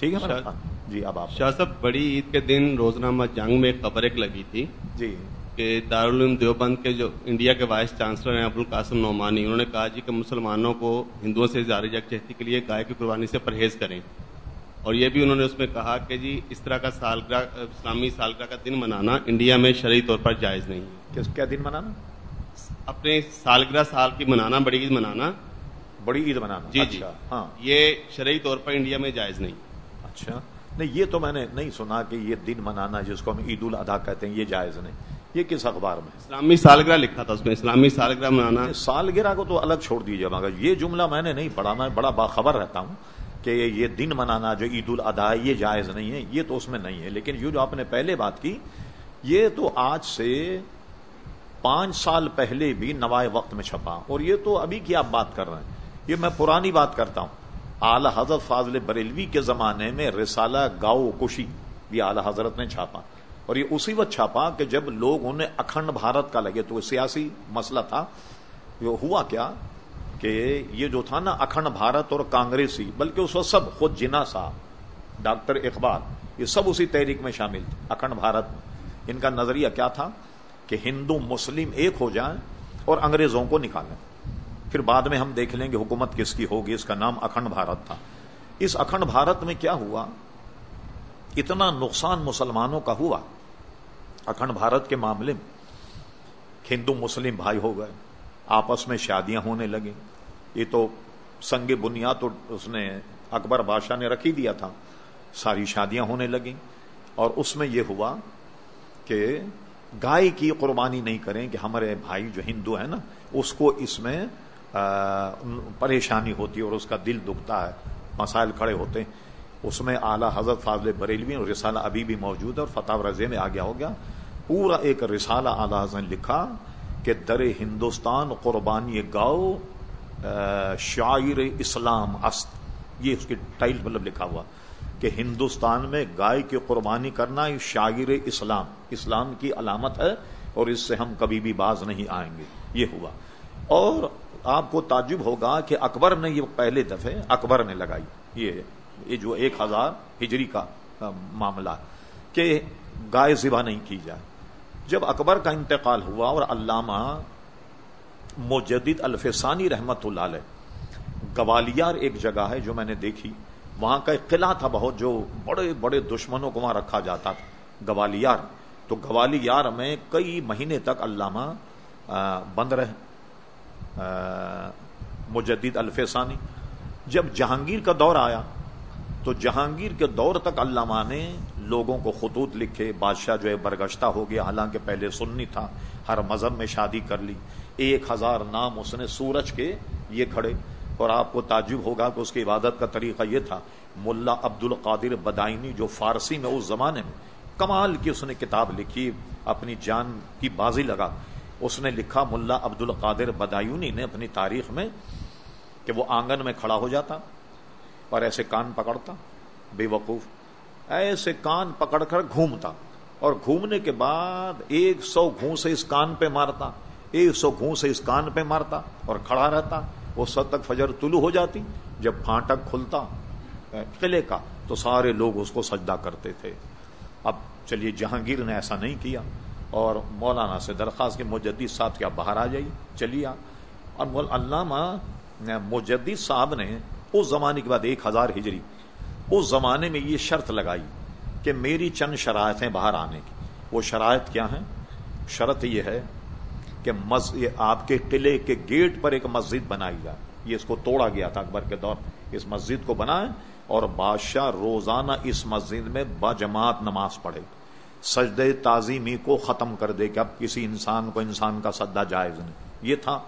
ٹھیک ہے جی اب آپ۔ شاہ صاحب بڑی عید کے دن روزنامہ جنگ میں خبر ایک لگی تھی جی۔ کہ دارالعلوم دیوبند کے جو انڈیا کے وائس چانسلر ہیں ابوالقاسم نعمانی انہوں نے کہا جی کہ مسلمانوں کو ہندوؤں سے زیادہ یکجہتی کے لیے گائے کی قربانی سے پرہیز کریں۔ اور یہ بھی انہوں نے اس میں کہا کہ جی اس طرح کا سالگرہ اسلامی سالگرہ کا دن منانا انڈیا میں شرعی طور پر جائز نہیں ہے۔ کس کیا دن منانا؟ اپنے سالگرہ سال کی منانا بڑی عید منانا۔ بڑی عید منانا جی جی۔ اچھا ہاں۔ یہ شرعی طور پر انڈیا میں جائز نہیں۔ اچھا۔ نہیں یہ تو میں نے نہیں سنا کہ یہ دن منانا جس کو ہم عید الاضحیٰ کہتے ہیں یہ جائز نہیں۔ یہ کس اخبار میں؟ اسلامی سالگرہ لکھا تھا اس میں اسلامی سالگرہ منانا۔ سالگرہ کو تو الگ چھوڑ دیجیے مگر یہ جملہ میں نے نہیں پڑھا میں بڑا باخبر رہتا ہوں کہ یہ دن منانا جو عید الاضحیٰ یہ جائز نہیں ہے یہ تو اس میں نہیں ہے۔ لیکن یہ جو آپ نے پہلے بات کی یہ تو آج سے پانچ سال پہلے بھی نوائے وقت میں چھپا۔ اور یہ تو ابھی کی آپ بات کر رہے ہیں۔ یہ میں پرانی بات کرتا ہوں۔ اعلی حضرت فاضل بریلوی کے زمانے میں رسالہ گاؤ کشی یہ اعلی حضرت نے چھاپا اور یہ اسی وقت چھاپا کہ جب لوگ انہیں اکھنڈ بھارت کا لگے تو وہ سیاسی مسئلہ تھا۔ یہ ہوا کیا کہ یہ جو تھا نا اکھنڈ بھارت اور کانگریسی، بلکہ اس وقت سب خود جنا صاحب ڈاکٹر اقبال، یہ سب اسی تحریک میں شامل تھے، اکھنڈ بھارت۔ میں ان کا نظریہ کیا تھا کہ ہندو، مسلم ایک ہو جائیں اور انگریزوں کو نکالیں۔ پھر بعد میں ہم دیکھ لیں گے حکومت کس کی ہوگی، اس کا نام اکھنڈ بھارت تھا۔ اس اکھنڈ بھارت میں کیا ہوا؟ اتنا نقصان مسلمانوں کا ہوا۔ اکھنڈ بھارت کے معاملے میں ہندو مسلم بھائی ہو گئے، آپس میں شادیاں ہونے لگیں۔ یہ تو سنگ بنیاد تو اس نے اکبر بادشاہ نے رکھی دیا تھا۔ ساری شادیاں ہونے لگیں۔ اور اس میں یہ ہوا کہ گائے کی قربانی نہیں کریں کہ ہمارے بھائی جو ہندو ہیں نا، اس کو اس میں پریشانی ہوتی ہے اور اس کا دل دکھتا ہے۔ مسائل کھڑے ہوتے ہیں۔ اس میں اعلی حضرت فاضل بریلوی اور رسالہ ابھی بھی موجود ہے اور فتح رضے میں آ گیا ہو گیا۔ پورا ایک رسالہ اعلی حضرت لکھا کہ در ہندوستان قربانی گاؤ شاعر اسلام است۔ یہ اس کی ٹائل مطلب لکھا ہوا کہ ہندوستان میں گائے کی قربانی کرنا یہ شاعر اسلام۔ اسلام کی علامت ہے اور اس سے ہم کبھی بھی باز نہیں آئیں گے۔ یہ ہوا۔ اور آپ کو تعجب ہوگا کہ اکبر نے یہ پہلے دفعے اکبر نے لگائی۔ یہ یہ جو ایک ہزار ہجری کا معاملہ کہ گائے ذبح نہیں کی جائے۔ جب اکبر کا انتقال ہوا اور علامہ مجدد الفسانی رحمت اللہ علیہ، گوالیار ایک جگہ ہے جو میں نے دیکھی، وہاں کا ایک قلعہ تھا بہت جو بڑے بڑے دشمنوں کو وہاں رکھا جاتا تھا، گوالیار۔ تو گوالیار میں کئی مہینے تک علامہ بند رہے۔ مجدد الفسانی جب جہانگیر کا دور آیا، تو جہانگیر کے دور تک علامہ نے لوگوں کو خطوط لکھے، بادشاہ جو ہے برگشتہ ہو گیا، حالانکہ پہلے سننی تھا، ہر مذہب میں شادی کر لی۔ ایک ہزار نام اس نے سورج کے یہ کھڑے۔ اور آپ کو تعجب ہوگا کہ اس کی عبادت کا طریقہ یہ تھا، ملا عبد القادر بدائنی، جو فارسی میں اس زمانے میں کمال کی اس نے کتاب لکھی، اپنی جان کی بازی لگا۔ اس نے لکھا، ملا عبد القادر بدایونی نے اپنی تاریخ میں کہ وہ آنگن میں کھڑا ہو جاتا اور ایسے کان پکڑتا، بے وقوف، ایسے کان پکڑ کر گھومتا اور گھومنے کے بعد ایک سو گھون سے اس کان پہ مارتا، ایک سو گھون سے اس کان پہ مارتا اور کھڑا رہتا۔ وہ سب تک فجر طلوع ہو جاتی، جب پھانٹک کھلتا قلعے کا، تو سارے لوگ اس کو سجدہ کرتے تھے۔ اب چلیے، جہانگیر نے ایسا نہیں کیا۔ اور مولانا سے درخواست کے مجدد صاحب کیا باہر آ جائیے، چلیے اور علامہ مجدد صاحب نے اس زمانے کے بعد ایک ہزار ہجری، اس زمانے میں یہ شرط لگائی کہ میری چند شرائطیں باہر آنے کی۔ وہ شرائط کیا ہیں؟ شرط یہ ہے کہ آپ کے قلعے کے گیٹ پر ایک مسجد بنائی جائے۔ یہ اس کو توڑا گیا تھا اکبر کے دور۔ اس مسجد کو بنائے اور بادشاہ روزانہ اس مسجد میں باجماعت نماز پڑھے۔ سجد تعظیمی کو ختم کر دے کہ اب کسی انسان کو انسان کا سدا جائز نہیں۔ یہ تھا۔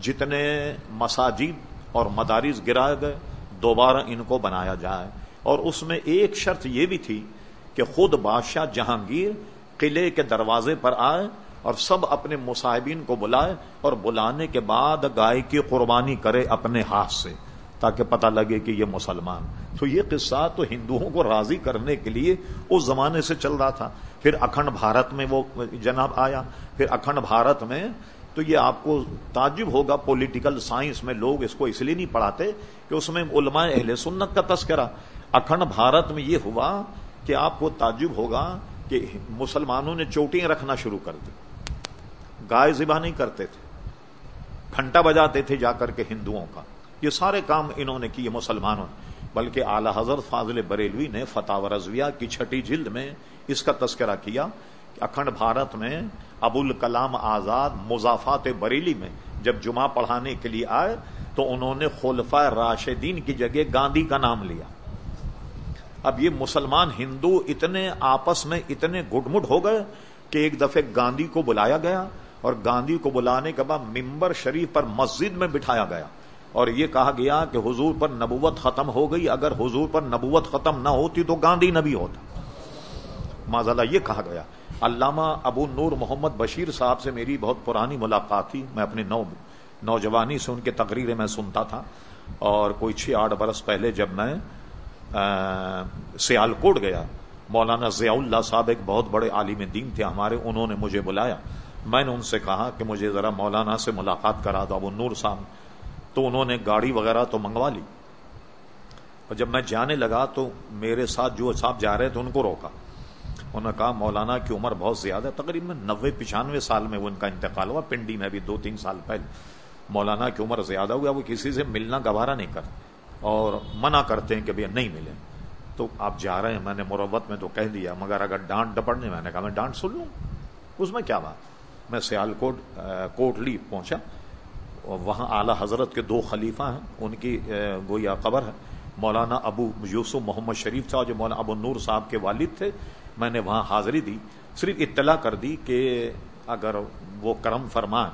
جتنے مساجد اور مدارس گرائے گئے، دوبارہ ان کو بنایا جائے۔ اور اس میں ایک شرط یہ بھی تھی کہ خود بادشاہ جہانگیر قلعے کے دروازے پر آئے اور سب اپنے مصاحبین کو بلائے اور بلانے کے بعد گائے کی قربانی کرے اپنے ہاتھ سے تاکہ پتہ لگے کہ یہ مسلمان۔ تو یہ قصہ تو ہندوؤں کو راضی کرنے کے لیے اس زمانے سے چل رہا تھا۔ پھر اکھنڈ بھارت میں وہ جناب آیا، پھر اکھنڈ بھارت میں تو یہ آپ کو تعجب ہوگا پولیٹیکل سائنس میں لوگ اس کو اس لیے نہیں پڑھاتے کہ اس میں علماء اہل سنت کا تذکرہ۔ اکھنڈ بھارت میں یہ ہوا کہ آپ کو تعجب ہوگا کہ مسلمانوں نے چوٹیاں رکھنا شروع کر دی۔ گائے ذبح نہیں کرتے تھے۔ گھنٹہ بجاتے تھے جا کر کے ہندوؤں کا۔ یہ سارے کام انہوں نے کیے مسلمانوں نے۔ بلکہ اعلی حضرت فاضل بریلوی نے فتح و رضویہ کی چھٹی جلد میں اس کا تذکرہ کیا کہ اکھنڈ بھارت میں ابو الکلام آزاد مضافات بریلی میں جب جمعہ پڑھانے کے لیے آئے تو انہوں نے خلفہ راشدین کی جگہ گاندھی کا نام لیا۔ اب یہ مسلمان ہندو اتنے آپس میں اتنے گٹ ہو گئے کہ ایک دفعہ گاندھی کو بلایا گیا اور گاندھی کو بلانے کے بعد ممبر شریف پر مسجد میں بٹھایا گیا اور یہ کہا گیا کہ حضور پر نبوت ختم ہو گئی۔ اگر حضور پر نبوت ختم نہ ہوتی تو گاندھی نبی ہوتا۔ ماضا یہ کہا گیا، علامہ ابو نور محمد بشیر صاحب سے میری بہت پرانی ملاقات تھی، میں اپنے نو نوجوانی سے ان کے تقریریں میں سنتا تھا، اور کوئی چھ آٹھ برس پہلے جب میں سیالکوٹ گیا، مولانا ضیاء اللہ صاحب ایک بہت بڑے عالم دین تھے ہمارے، انہوں نے مجھے بلایا۔ میں نے ان سے کہا کہ مجھے ذرا مولانا سے ملاقات کرا دو ابو نور صاحب۔ تو انہوں نے گاڑی وغیرہ تو منگوا لی۔ اور جب میں جانے لگا تو میرے ساتھ جو صاحب جا رہے تھے ان کو روکا۔ انہوں نے کہا، مولانا کی عمر بہت زیادہ تقریباً نوے، پچانوے سال میں وہ ان کا انتقال ہوا، پنڈی میں بھی دو تین سال پہلے۔ مولانا کی عمر زیادہ ہوا وہ کسی سے ملنا گوارا نہیں کرتے اور منع کرتے ہیں کہ بھیا نہیں ملے۔ تو آپ جا رہے ہیں، میں نے مروت میں تو کہہ دیا، مگر اگر ڈانٹ ڈپڑنے، میں نے کہا، میں ڈانٹ سن لوں۔ اس میں کیا بات؟ میں سیال کوٹ کوٹلی پہنچا وہاں اعلی حضرت کے دو خلیفہ ہیں، ان کی گویا قبر ہے۔ مولانا ابو یوسف محمد شریف صاحب جو مولانا ابو نور صاحب کے والد تھے۔ میں نے وہاں حاضری دی، صرف اطلاع کر دی کہ اگر وہ کرم فرمائیں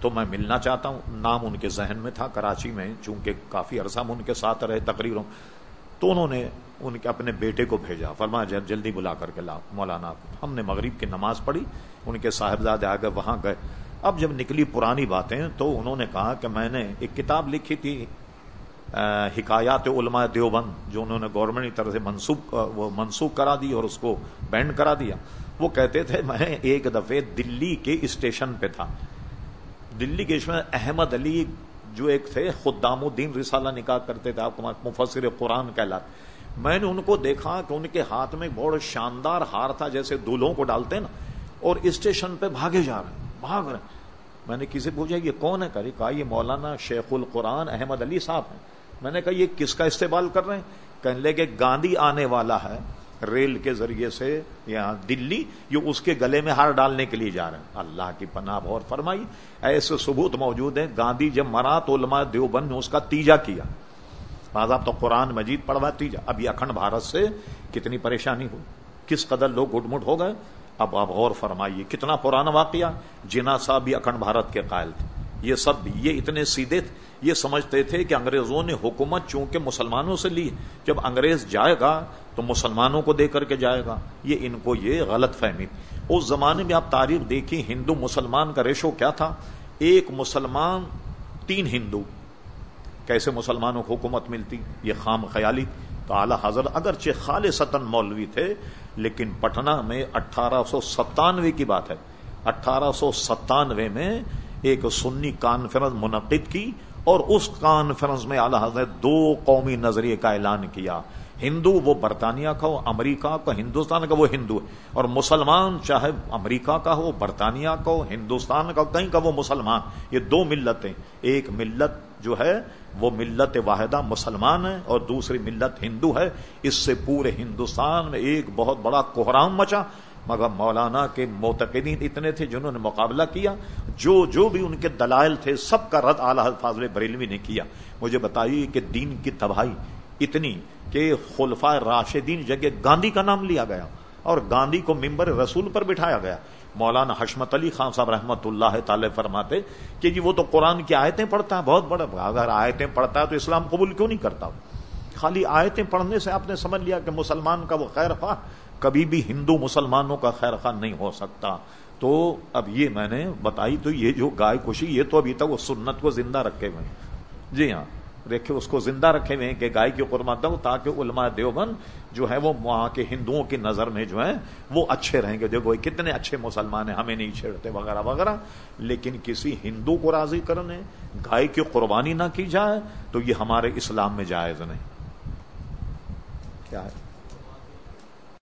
تو میں ملنا چاہتا ہوں۔ نام ان کے ذہن میں تھا، کراچی میں، چونکہ کافی عرصہ میں ان کے ساتھ رہے تقریروں تو انہوں نے ان کے اپنے بیٹے کو بھیجا، فرمایا جلدی بلا کر کے لا مولانا ہم نے مغرب کی نماز پڑھی، ان کے صاحبزادے آ وہاں گئے۔ اب جب نکلی پرانی باتیں تو انہوں نے کہا کہ میں نے ایک کتاب لکھی تھی حکایات علماء دیوبند جو انہوں نے گورنمنٹ کی طرف سے منسوخ وہ منسوخ کرا دی اور اس کو بینڈ کرا دیا۔ وہ کہتے تھے، میں ایک دفعہ دلی کے اسٹیشن پہ تھا۔ دلی کے اسٹیشن احمد علی جو ایک تھے خدام الدین رسالہ نکاح کرتے تھے، آپ مفسر قرآن کہلاتے میں نے ان کو دیکھا کہ ان کے ہاتھ میں بہت شاندار ہار تھا، جیسے دولہوں کو ڈالتے نا، اور اسٹیشن پہ بھاگے جا رہے ہیں، بھاگ رہے ہیں۔ میں نے کسی پوچھا، یہ کون ہے؟ کری کہا، یہ مولانا شیخ القرآن احمد علی صاحب ہیں۔ میں نے کہا، یہ کس کا استعمال کر رہے ہیں؟ کہنے لگے، گاندھی آنے والا ہے ریل کے ذریعے سے یہاں دلی، یہ اس کے گلے میں ہار ڈالنے کے لیے جا رہے ہیں۔ اللہ کی پناہ اور فرمائی۔ ایسے ثبوت موجود ہیں، گاندھی جب مرا تو علماء دیوبند نے اس کا تیجا کیا۔ بعض تو قرآن مجید پڑھوا تیجا۔ اب یہ اکھنڈ بھارت سے کتنی پریشانی ہوئی؟ کس قدر لوگ گٹ مٹ ہو گئے؟ اب آپ غور فرمائیے، کتنا پرانا واقعہ؟ جنا صاحب بھی اکھنڈ بھارت کے قائل تھے۔ یہ سب یہ اتنے سیدھے یہ سمجھتے تھے کہ انگریزوں نے حکومت چونکہ مسلمانوں سے لی، جب انگریز جائے گا تو مسلمانوں کو دے کر کے جائے گا۔ یہ ان کو یہ غلط فہمی اس زمانے میں آپ تاریخ دیکھی ہندو مسلمان کا ریشو کیا تھا؟ ایک مسلمان، تین ہندو۔ کیسے مسلمانوں کو حکومت ملتی؟ یہ خام خیالی۔ تو اعلی حضرت، اگرچہ خال ستن مولوی تھے، لیکن پٹنہ میں اٹھارہ سو ستانوے کی بات ہے۔ اٹھارہ سو ستانوے میں ایک سنی کانفرنس منعقد کی اور اس کانفرنس میں اعلی حضرت دو قومی نظریے کا اعلان کیا۔ ہندو وہ برطانیہ کا ہو، امریکہ کا، ہندوستان کا، وہ ہندو ہے۔ اور مسلمان چاہے امریکہ کا ہو، برطانیہ کا ہو، ہندوستان کا کہیں کا وہ مسلمان۔ یہ دو ملتیں، ایک ملت جو ہے وہ ملت واحدہ مسلمان ہے اور دوسری ملت ہندو ہے۔ اس سے پورے ہندوستان میں ایک بہت بڑا کوہرام مچا۔ مگر مولانا کے معتقدین اتنے تھے جنہوں نے مقابلہ کیا، جو جو بھی ان کے دلائل تھے، سب کا رد اعلی فاضل بریلوی نے کیا۔ مجھے بتائیے کہ دین کی تباہی اتنی کہ خلفا راشدین جگہ گاندھی کا نام لیا گیا اور گاندھی کو ممبر رسول پر بٹھایا گیا۔ مولانا حشمت علی خان صاحب رحمت اللہ تعالی فرماتے کہ جی وہ تو قرآن کی آیتیں پڑھتا ہے، بہت بڑا۔ اگر آیتیں پڑھتا ہے تو اسلام قبول کیوں نہیں کرتا؟ خالی آیتیں پڑھنے سے آپ نے سمجھ لیا کہ مسلمان کا وہ خیر خواہ۔ کبھی بھی ہندو مسلمانوں کا خیر خواہ نہیں ہو سکتا۔ تو اب یہ میں نے بتائی تو یہ جو گائے کشی، یہ تو ابھی تک وہ سنت کو زندہ رکھے ہوئے جی ہاں دیکھے اس کو زندہ رکھے ہوئے ہیں کہ گائے کی قربان دو تاکہ علماء دیوبند جو ہے وہ وہاں کے ہندوؤں کی نظر میں جو ہے وہ اچھے رہیں گے۔ دیکھو کتنے اچھے مسلمان ہیں، ہمیں نہیں چھیڑتے وغیرہ وغیرہ، لیکن کسی ہندو کو راضی کرنے، گائے کی قربانی نہ کی جائے تو یہ ہمارے اسلام میں جائز نہیں۔ کیا ہے؟